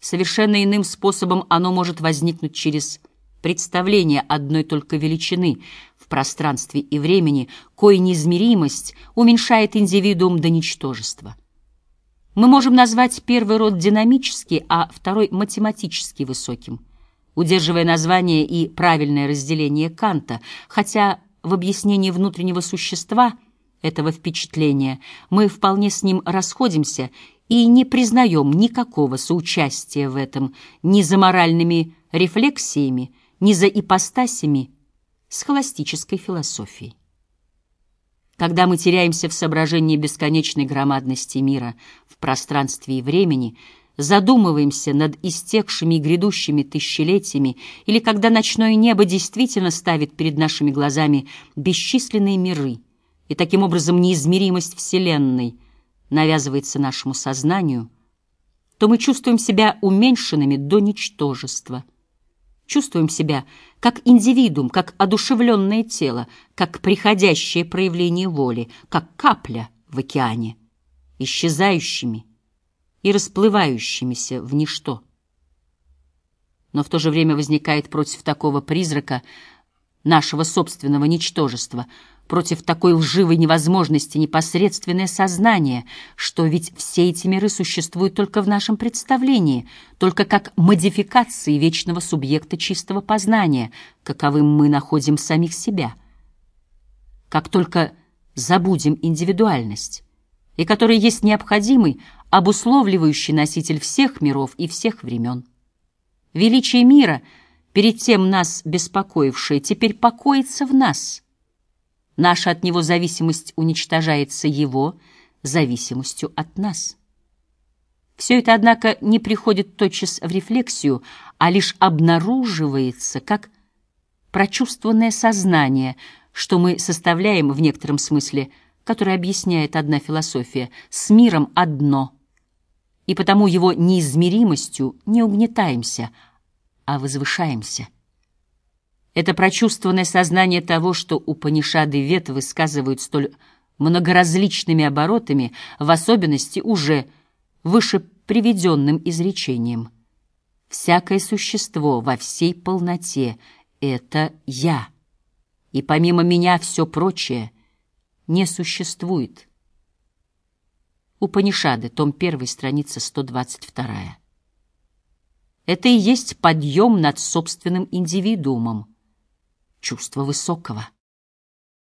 Совершенно иным способом оно может возникнуть через представление одной только величины в пространстве и времени, кое неизмеримость уменьшает индивидуум до ничтожества. Мы можем назвать первый род динамически, а второй математически высоким, удерживая название и правильное разделение Канта, хотя в объяснении внутреннего существа этого впечатления мы вполне с ним расходимся и не признаем никакого соучастия в этом ни за моральными рефлексиями, ни за ипостасями схоластической философии. Когда мы теряемся в соображении бесконечной громадности мира в пространстве и времени, задумываемся над истекшими и грядущими тысячелетиями, или когда ночное небо действительно ставит перед нашими глазами бесчисленные миры, и таким образом неизмеримость Вселенной навязывается нашему сознанию, то мы чувствуем себя уменьшенными до ничтожества — чувствуем себя как индивидуум, как одушевленное тело, как приходящее проявление воли, как капля в океане, исчезающими и расплывающимися в ничто. Но в то же время возникает против такого призрака нашего собственного ничтожества — против такой лживой невозможности непосредственное сознание, что ведь все эти миры существуют только в нашем представлении, только как модификации вечного субъекта чистого познания, каковым мы находим самих себя. Как только забудем индивидуальность, и который есть необходимый, обусловливающий носитель всех миров и всех времен. Величие мира, перед тем нас беспокоившее, теперь покоится в нас — Наша от него зависимость уничтожается его зависимостью от нас. Все это, однако, не приходит тотчас в рефлексию, а лишь обнаруживается как прочувствованное сознание, что мы составляем в некотором смысле, который объясняет одна философия, с миром одно, и потому его неизмеримостью не угнетаемся, а возвышаемся. Это прочувствованное сознание того, что Упанишады Вет высказывают столь многоразличными оборотами, в особенности уже выше приведенным изречением. Всякое существо во всей полноте — это «я», и помимо меня все прочее не существует. Упанишады, том 1, страница 122. Это и есть подъем над собственным индивидуумом, чувство высокого.